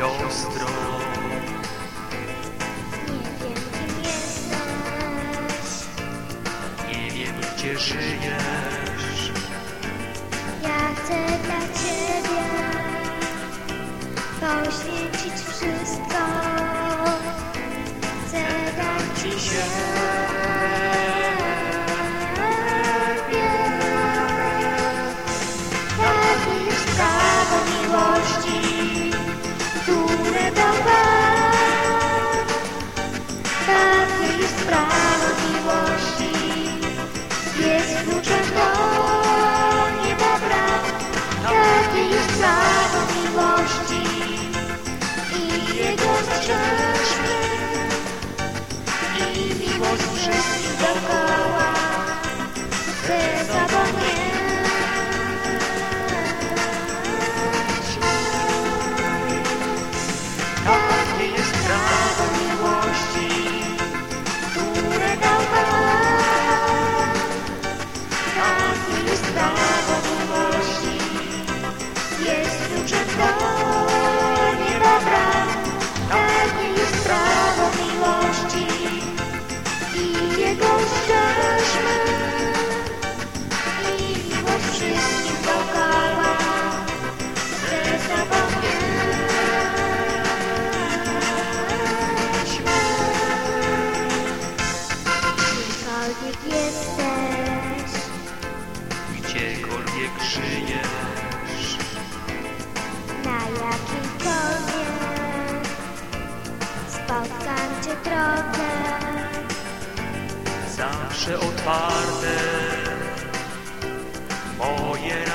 siostro. Nie wiem, gdzie żyjesz. Ja chcę dla ciebie poświęcić wszystko. Chcę dać ci się. jest prawo miłości i jego strzeżmy i miłość. żyjesz. Na jakiej drodze Spotkam cię drogę Zawsze otwarte Moje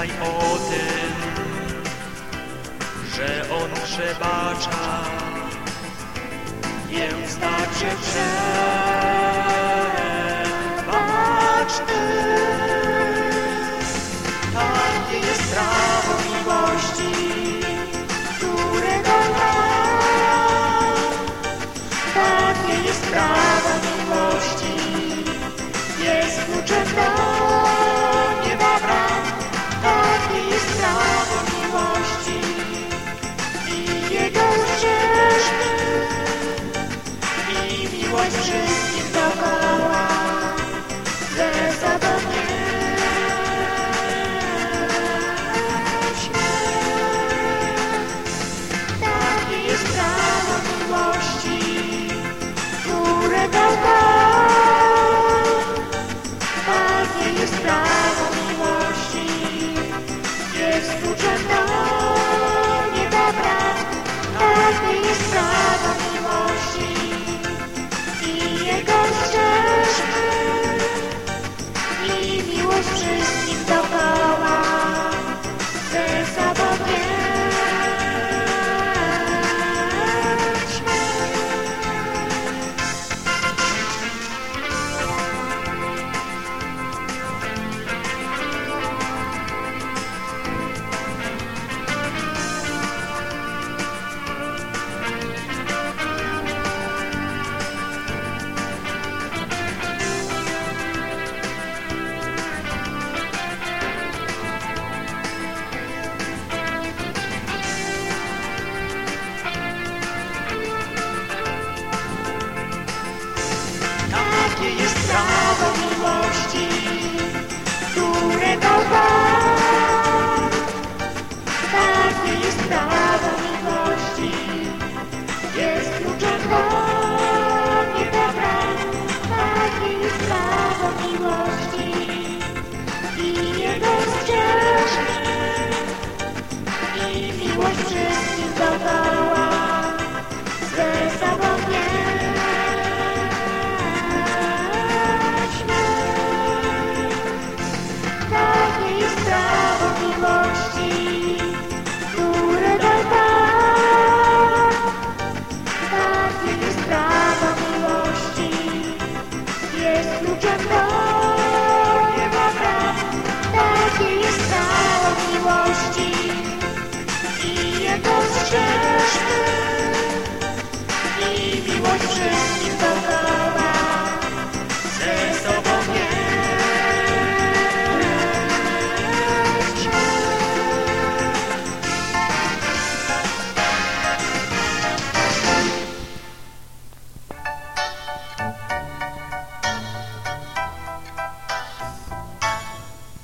pamiętaj o tym, że On przebacza, więc także przebacz Ty. Takie jest prawo miłości, którego nam. Takie jest prawo miłości, jest w uczenie. você se.